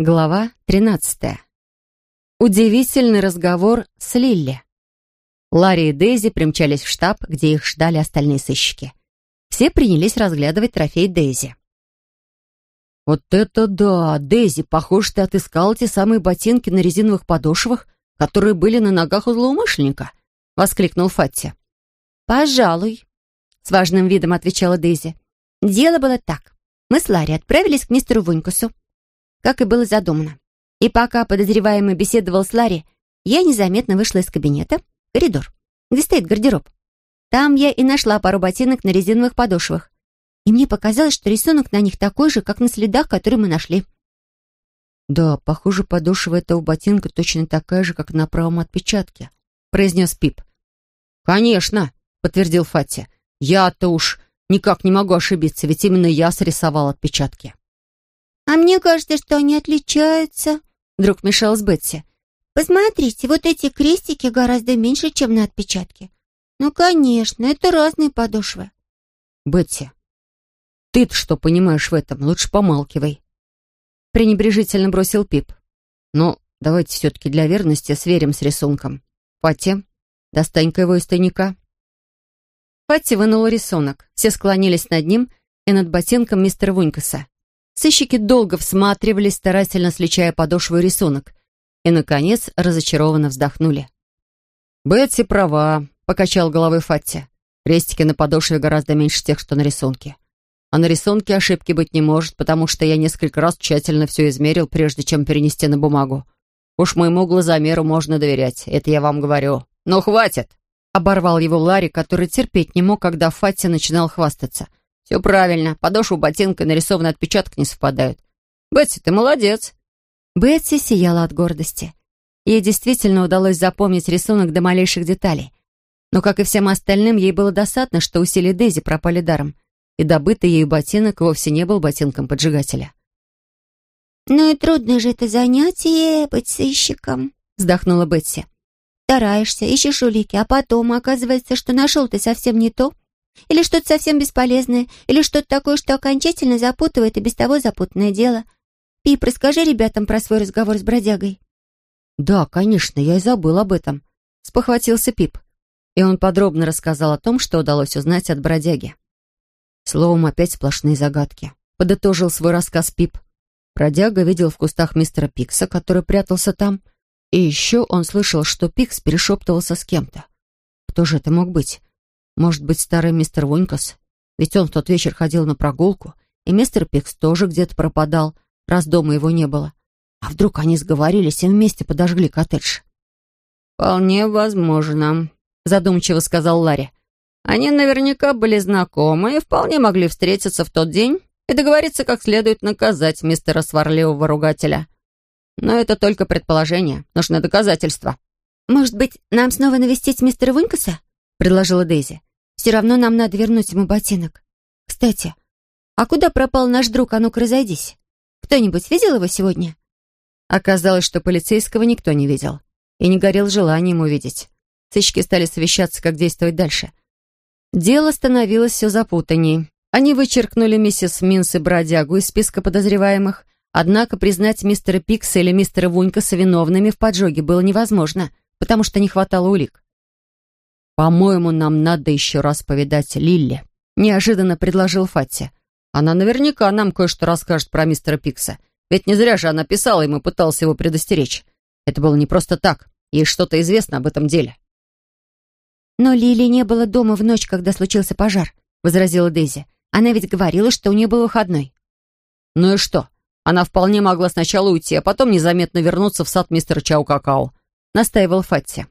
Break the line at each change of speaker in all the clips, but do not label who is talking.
Глава 13. Удивительный разговор с Лилли. Ларри и Дейзи примчались в штаб, где их ждали остальные сыщики. Все принялись разглядывать трофей Дейзи.
«Вот это да! Дейзи, похоже, ты отыскал те самые ботинки на резиновых подошвах, которые были на ногах у злоумышленника!» — воскликнул Фатти.
«Пожалуй», — с важным видом отвечала Дейзи. «Дело было так. Мы с Ларри отправились к мистеру Вунькусу, как и было задумано. И пока подозреваемый беседовал с Ларри, я незаметно вышла из кабинета в коридор, где стоит гардероб. Там я и нашла пару ботинок на резиновых подошвах. И мне показалось, что рисунок на них такой же, как на следах, которые мы нашли.
«Да, похоже, подошва этого ботинка точно такая же, как на правом отпечатке», — произнес Пип. «Конечно», — подтвердил Фатти. «Я-то уж никак не могу ошибиться, ведь именно я срисовал отпечатки».
«А мне кажется, что они отличаются», — вдруг мешалась Бетси. «Посмотрите, вот эти крестики гораздо меньше, чем на отпечатке. Ну, конечно, это разные подошвы».
«Бетси, ты-то что понимаешь в этом? Лучше помалкивай».
Пренебрежительно бросил Пип.
«Ну, давайте все-таки для верности сверим с рисунком. Пати, достань-ка его из тайника».
Патти вынула рисунок. Все склонились над ним и над ботинком мистера Вунькаса. Сыщики долго всматривались, старательно сличая подошву и рисунок, и, наконец, разочарованно вздохнули.
«Бетси права», — покачал головой Фатти. «Крестики на подошве гораздо меньше тех, что на рисунке. А на рисунке ошибки быть не может, потому что я несколько раз тщательно все измерил, прежде чем перенести на бумагу. Уж моему глазомеру можно доверять, это я вам говорю. Но хватит!» Оборвал его Ларри, который терпеть не мог, когда Фатти начинал хвастаться. «Все правильно. Подошва ботинка и нарисованный отпечаток не совпадают. Бетси, ты молодец».
Бетси сияла от гордости. Ей действительно удалось запомнить рисунок до малейших деталей. Но, как и всем остальным, ей было досадно, что усилия Дейзи пропали даром, и добытый ею ботинок вовсе не был ботинком поджигателя.
«Ну и трудно же это занятие, быть сыщиком», — вздохнула Бетси. «Стараешься, ищешь улики, а потом оказывается, что нашел ты совсем не то, или что-то совсем бесполезное, или что-то такое, что окончательно запутывает и без того запутанное дело. Пип, расскажи ребятам про свой разговор с бродягой».
«Да, конечно, я и забыл об этом», — спохватился Пип. И он подробно рассказал о том, что удалось узнать от бродяги. Словом, опять сплошные загадки. Подытожил свой рассказ Пип. Бродяга видел в кустах мистера Пикса, который прятался там, и еще он слышал, что Пикс перешептывался с кем-то. Кто же это мог быть? Может быть, старый мистер Вонькас? Ведь он в тот вечер ходил на прогулку, и мистер Пикс тоже где-то пропадал, раз дома его не было. А вдруг они сговорились и вместе подожгли коттедж?
«Вполне возможно», — задумчиво сказал Ларри. «Они наверняка были знакомы и вполне могли встретиться в тот день и договориться, как следует наказать мистера сварливого ругателя. Но это только предположение, нужны доказательства».
«Может быть, нам снова навестить мистера Вунькаса?» — предложила Дейзи. Все равно нам надо вернуть ему ботинок. Кстати, а куда пропал наш друг? А ну-ка, разойдись. Кто-нибудь видел его сегодня?»
Оказалось, что полицейского никто не видел и не горел желанием увидеть. Сыщики стали совещаться, как действовать дальше. Дело становилось все запутанней. Они вычеркнули миссис Минс и бродягу из списка подозреваемых, однако признать мистера Пикса или мистера Вунькаса виновными в поджоге было невозможно, потому что не хватало улик.
«По-моему, нам надо еще раз повидать Лилли», — неожиданно предложил Фатти. «Она наверняка нам кое-что расскажет про мистера Пикса. Ведь не зря же она писала ему, пыталась его предостеречь. Это было не просто так. Ей что-то известно об этом деле».
«Но Лили не было дома в ночь, когда случился пожар», — возразила Дейзи. «Она ведь говорила, что у нее был выходной».
«Ну и что? Она вполне могла сначала уйти, а потом незаметно вернуться в сад мистера Чау-Какао», — настаивал Фатти.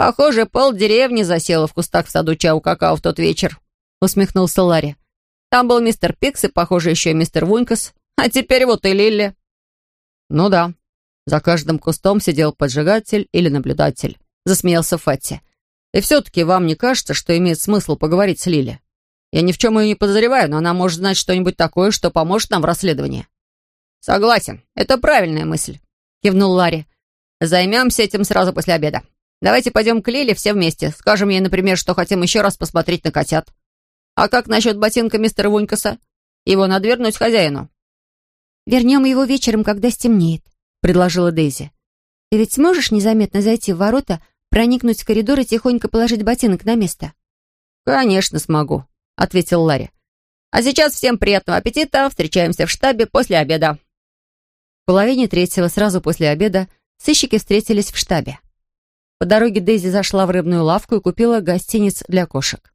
«Похоже, пол деревни засела в кустах в саду Чау-Какао в тот вечер», — усмехнулся Ларри. «Там был мистер Пикс и, похоже, еще и мистер Вунькас. А теперь вот и Лилли».
«Ну да, за каждым кустом сидел поджигатель или наблюдатель», — засмеялся Фатти. «И все-таки вам не кажется, что имеет смысл поговорить с Лили? Я ни в чем ее не подозреваю, но она может знать что-нибудь такое, что поможет нам в расследовании».
«Согласен, это правильная мысль», — кивнул Ларри. «Займемся этим сразу после обеда. Давайте пойдем к Лиле все вместе. Скажем ей, например, что хотим еще раз посмотреть на котят. А как насчет ботинка мистера Вунькаса? Его надо вернуть хозяину».
вернем его вечером, когда стемнеет», — предложила Дейзи. «Ты ведь сможешь незаметно зайти в ворота, проникнуть в коридор и тихонько положить ботинок на место?»
«Конечно смогу», — ответил Ларри. «А сейчас всем приятного аппетита. Встречаемся в штабе после обеда». В половине третьего, сразу после обеда, сыщики встретились в штабе. По дороге Дейзи зашла в рыбную лавку и купила гостиниц для кошек.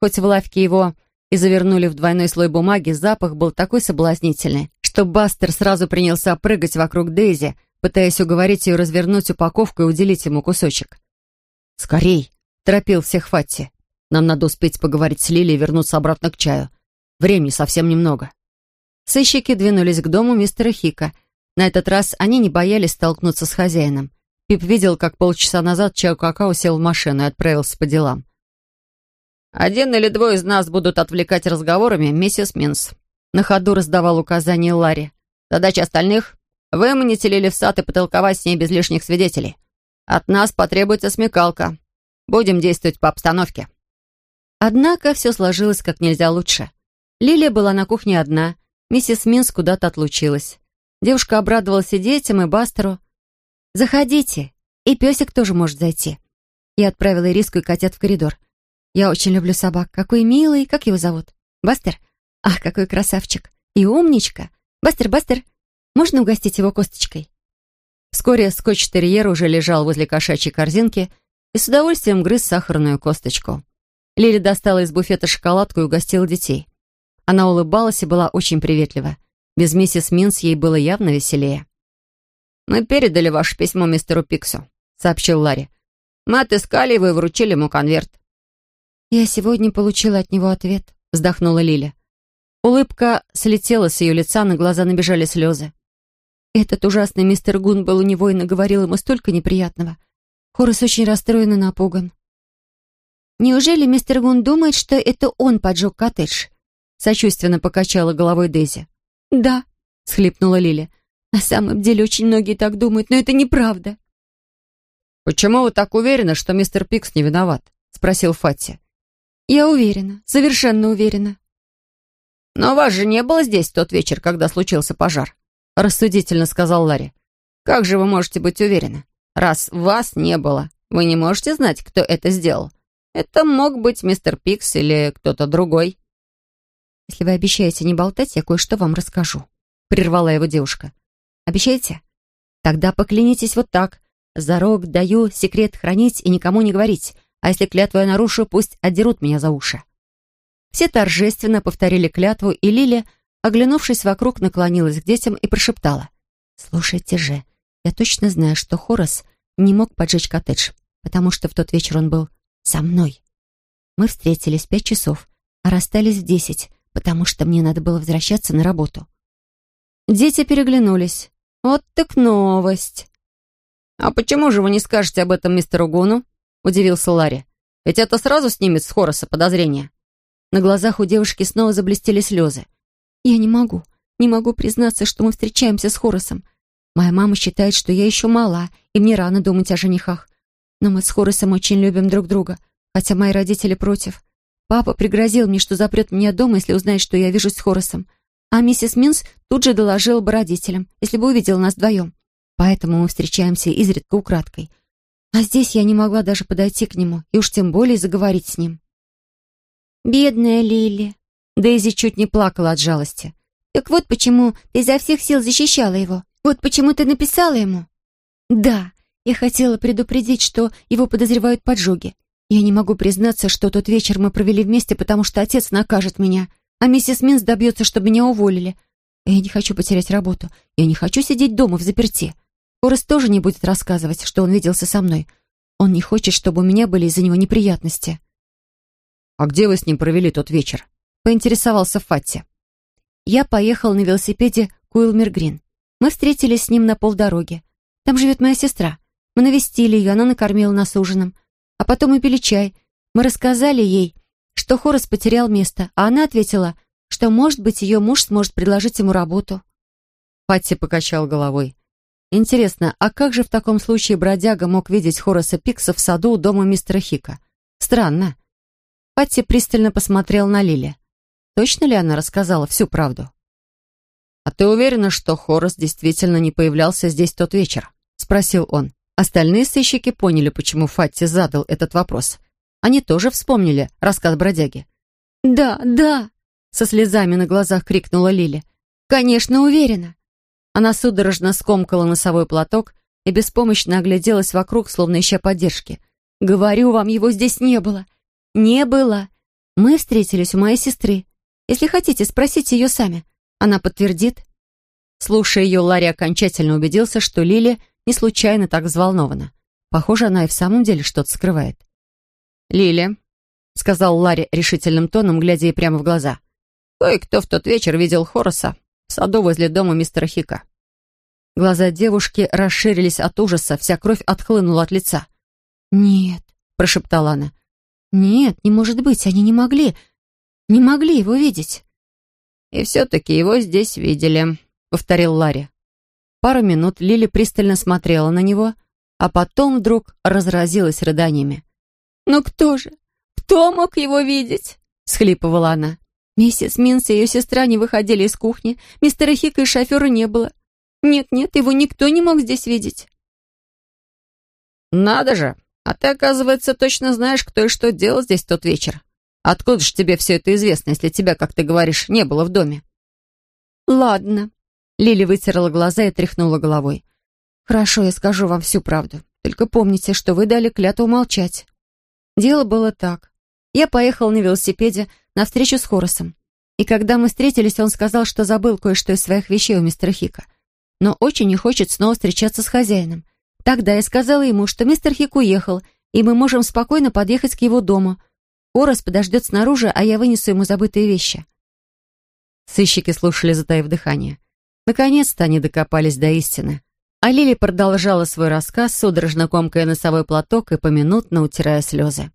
Хоть в лавке его и завернули в двойной слой бумаги, запах был такой соблазнительный, что Бастер сразу принялся прыгать вокруг Дейзи, пытаясь уговорить ее развернуть упаковку и уделить ему кусочек. «Скорей!» — торопил всех Фатти. «Нам надо успеть поговорить с Лили и вернуться обратно к чаю. Времени совсем немного». Сыщики двинулись к дому мистера Хика. На этот раз они не боялись столкнуться с хозяином. Пип видел, как полчаса назад Чао Какао сел в машину и отправился по делам. «Один или двое из нас будут отвлекать разговорами миссис Минс», на ходу раздавал указания Ларри. «Задача остальных — выманить Лили в сад и потолковать с ней без лишних свидетелей. От нас потребуется смекалка. Будем действовать по обстановке». Однако все сложилось как нельзя лучше. Лилия была на кухне одна, миссис Минс куда-то отлучилась. Девушка обрадовалась и детям, и Бастеру. «Заходите, и песик тоже может зайти». Я отправила Ириску и котят в коридор. «Я очень люблю собак. Какой милый, как его зовут? Бастер? Ах, какой красавчик! И умничка! Бастер, Бастер, можно угостить его косточкой?» Вскоре скотч-терьер уже лежал возле кошачьей корзинки и с удовольствием грыз сахарную косточку. Лили достала из буфета шоколадку и угостила детей. Она улыбалась и была очень приветлива. Без миссис Минс ей было явно веселее. «Мы передали ваше письмо мистеру Пиксу», — сообщил Ларри. «Мы отыскали его и вручили ему конверт».
«Я сегодня получила от него ответ», — вздохнула Лиля. Улыбка слетела с ее лица, на глаза набежали слезы. Этот ужасный мистер Гун был у него и наговорил ему столько неприятного. Хорас очень расстроен и напуган. «Неужели мистер Гун думает, что это он поджег коттедж?» Сочувственно покачала головой Дейзи. «Да», — схлипнула Лили. «На самом деле очень многие так думают, но это неправда».
«Почему вы так уверены, что мистер Пикс не виноват?» — спросил Фатти.
«Я уверена, совершенно уверена».
«Но вас же не было здесь в тот вечер, когда случился пожар», — рассудительно сказал Ларри. «Как же вы можете быть уверены? Раз вас не было, вы не можете знать, кто это сделал. Это мог быть мистер Пикс или кто-то другой».
«Если вы обещаете не болтать, я кое-что вам расскажу», — прервала его девушка. «Обещаете? Тогда поклянитесь вот так. Зарок даю секрет хранить и никому не говорить, а если клятву я нарушу, пусть отдерут меня за уши». Все торжественно повторили клятву, и Лиля, оглянувшись вокруг, наклонилась к детям и прошептала. «Слушайте же, я точно знаю, что Хорас не мог поджечь коттедж, потому что в тот вечер он был со мной. Мы встретились в пять часов, а расстались в десять, потому что мне надо было возвращаться на работу». Дети переглянулись. «Вот так новость!»
«А почему же вы не скажете об этом мистеру Гуну?» — удивился Ларри. «Ведь это сразу снимет с Хораса подозрения».
На глазах у девушки снова заблестели слезы. «Я не могу, не могу признаться, что мы встречаемся с Хоросом. Моя мама считает, что я еще мала, и мне рано думать о женихах. Но мы с Хоросом очень любим друг друга, хотя мои родители против. Папа пригрозил мне, что запрет меня дома, если узнает, что я вижусь с Хоросом. А миссис Минс тут же доложила бы родителям, если бы увидела нас вдвоем. Поэтому мы встречаемся изредка украдкой. А здесь я не могла даже подойти к нему, и уж тем более заговорить с ним. «Бедная Лили!» Дейзи чуть не плакала от жалости. «Так вот почему ты изо всех сил защищала его. Вот почему ты написала ему». «Да, я хотела предупредить, что его подозревают поджоги. Я не могу признаться, что тот вечер мы провели вместе, потому что отец накажет меня, а миссис Минс добьется, чтобы меня уволили. Я не хочу потерять работу. Я не хочу сидеть дома в заперти. Хорас тоже не будет рассказывать, что он виделся со мной. Он не хочет, чтобы у меня были из-за него неприятности».
«А где вы с ним провели тот вечер?» — поинтересовался Фатти.
«Я поехал на велосипеде к Уилмер-Грин. Мы встретились с ним на полдороги. Там живет моя сестра. Мы навестили ее, она накормила нас ужином. А потом мы пили чай. Мы рассказали ей, что Хорас потерял место, а она ответила, что, может быть, ее муж сможет предложить ему работу».
Фатти покачал головой. «Интересно, а как же в таком случае бродяга мог видеть Хораса Пикса в саду у дома мистера Хика? Странно. Патти пристально посмотрел на Лили. Точно ли она рассказала всю правду?
«А ты уверена, что Хорос действительно не появлялся здесь тот вечер?» — спросил он. Остальные сыщики поняли, почему Фатти задал этот вопрос. Они тоже вспомнили рассказ бродяги.
«Да, да!» — со слезами на глазах крикнула Лили. «Конечно, уверена!» Она судорожно скомкала носовой платок и беспомощно огляделась вокруг, словно ища поддержки. «Говорю вам, его здесь не было! Не было! Мы встретились у моей сестры. Если хотите, спросите ее сами. Она подтвердит».
Слушая ее, Ларри окончательно убедился, что Лили не случайно так взволнована. Похоже, она и в самом деле что-то скрывает. «Лили», — сказал Ларри решительным тоном, глядя ей прямо в глаза, «кое-кто в тот вечер видел Хороса в саду возле дома мистера Хика. Глаза девушки расширились от ужаса, вся кровь отхлынула от лица.
«Нет», — прошептала она. «Нет, не может быть, они не могли, не могли его видеть».
«И все-таки его здесь видели», — повторил Ларри. Пару минут Лили пристально смотрела на него, а потом вдруг разразилась рыданиями.
«Но кто же? Кто мог его видеть?» — схлипывала она. Миссис Минс и ее сестра не выходили из кухни, мистера Хика и шофера не было. Нет-нет, его никто не мог здесь видеть.
«Надо же! А ты, оказывается, точно знаешь, кто и что делал здесь тот вечер. Откуда же тебе все это известно, если тебя, как ты говоришь, не было в доме?»
«Ладно». Лили вытерла глаза и тряхнула головой. «Хорошо, я скажу вам всю правду. Только помните, что вы дали клятву молчать». Дело было так. Я поехал на велосипеде на встречу с Хоросом. И когда мы встретились, он сказал, что забыл кое-что из своих вещей у мистера Хика но очень не хочет снова встречаться с хозяином. Тогда я сказала ему, что мистер Хик уехал, и мы можем спокойно подъехать к его дому. Орос подождет снаружи, а я вынесу ему забытые вещи.
Сыщики слушали, затаив дыхание. Наконец-то они докопались до истины. А Лили продолжала свой рассказ, судорожно комкая носовой платок и поминутно утирая слезы.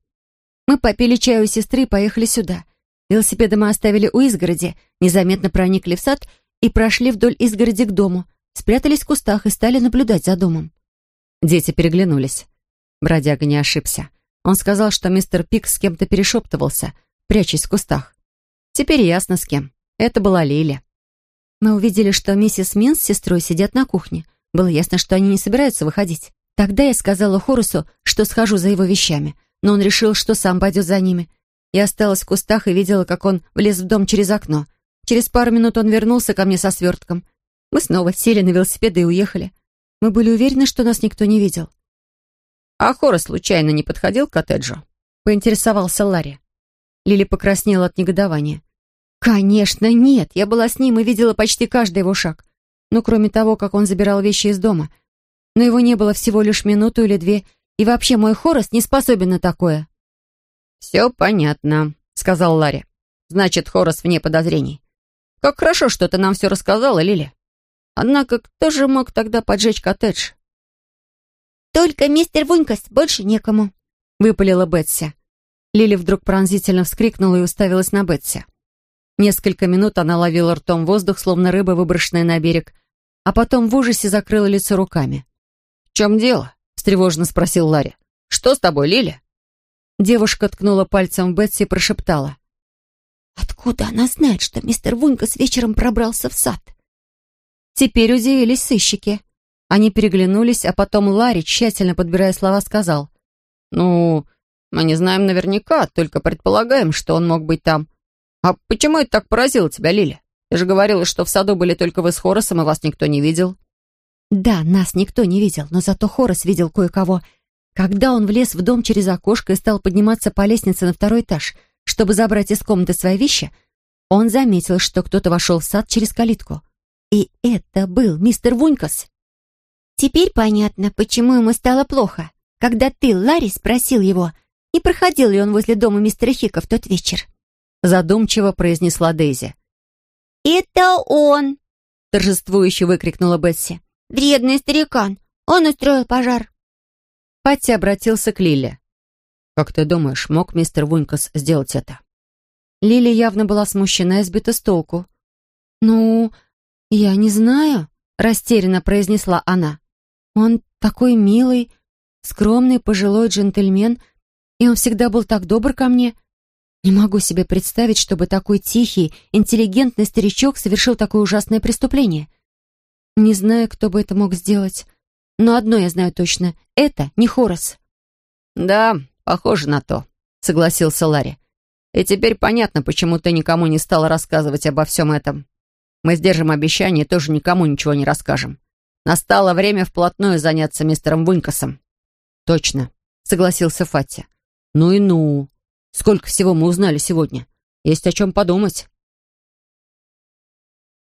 Мы попили чаю у сестры и поехали сюда. Велосипеды мы оставили у изгороди, незаметно проникли в сад и прошли вдоль изгороди к дому спрятались в кустах и стали наблюдать за домом.
Дети переглянулись. Бродяга не ошибся. Он сказал, что мистер Пик с кем-то перешептывался, прячась в кустах. Теперь ясно с кем. Это была Лили.
Мы увидели, что миссис Мин с сестрой сидят на кухне. Было ясно, что они не собираются выходить. Тогда я сказала Хорусу, что схожу за его вещами, но он решил, что сам пойдет за ними. Я осталась в кустах и видела, как он влез в дом через окно. Через пару минут он вернулся ко мне со свертком. Мы снова сели на велосипеды и уехали. Мы были уверены, что нас никто не видел.
«А Хора случайно не подходил к коттеджу?» — поинтересовался Ларри.
Лили покраснела от негодования. «Конечно, нет. Я была с ним и видела почти каждый его шаг. Ну, кроме того, как он забирал вещи из дома. Но его не было всего лишь минуту или две, и вообще мой Хорос не способен на такое».
«Все понятно», — сказал Ларри. «Значит, Хорос вне подозрений. Как хорошо, что ты нам все рассказала, Лили. Однако кто же мог тогда поджечь коттедж?
«Только мистер Вунькас, больше некому», —
выпалила Бетси. Лили вдруг пронзительно вскрикнула и уставилась на Бетси. Несколько минут она ловила ртом воздух, словно рыба, выброшенная на берег, а потом в ужасе закрыла лицо руками.
«В чем дело?» — встревоженно спросил Ларри. «Что с тобой, Лили?»
Девушка ткнула пальцем в Бетси и прошептала.
«Откуда она знает, что мистер Вунькас вечером пробрался в сад?»
Теперь удивились сыщики. Они переглянулись, а потом Ларри, тщательно подбирая слова, сказал.
«Ну, мы не знаем наверняка, только предполагаем, что он мог быть там. А почему это так поразило тебя, Лили? Ты же говорила, что в саду были только вы с Хоросом, и вас никто не видел».
«Да, нас никто не видел, но зато Хорос видел кое-кого. Когда он влез в дом через окошко и стал подниматься по лестнице на второй этаж, чтобы забрать из комнаты свои вещи, он заметил, что кто-то вошел в сад через калитку. И это был мистер Вунькас.
Теперь понятно, почему ему стало плохо, когда ты, Ларри, спросил его, не проходил ли он возле дома мистера Хика в тот вечер.
Задумчиво произнесла Дейзи.
«Это он!»
торжествующе выкрикнула Бетси.
«Вредный старикан! Он устроил пожар!»
Патти обратился к Лиле. «Как ты думаешь, мог мистер Вунькас сделать это?»
Лили явно была смущена и сбита с толку. «Ну, «Я не знаю», — растерянно произнесла она. «Он такой милый, скромный пожилой джентльмен, и он всегда был так добр ко мне.
Не могу себе представить, чтобы такой тихий, интеллигентный старичок совершил такое ужасное преступление. Не знаю, кто бы это мог сделать. Но одно я знаю точно — это не Хорос.
«Да, похоже на то», — согласился Ларри. «И теперь понятно, почему ты никому не стала рассказывать обо всем этом. Мы сдержим обещание и тоже никому ничего не расскажем. Настало время вплотную заняться мистером Вынькасом».
«Точно», — согласился Фатти. «Ну и ну. Сколько всего мы узнали сегодня. Есть о чем подумать».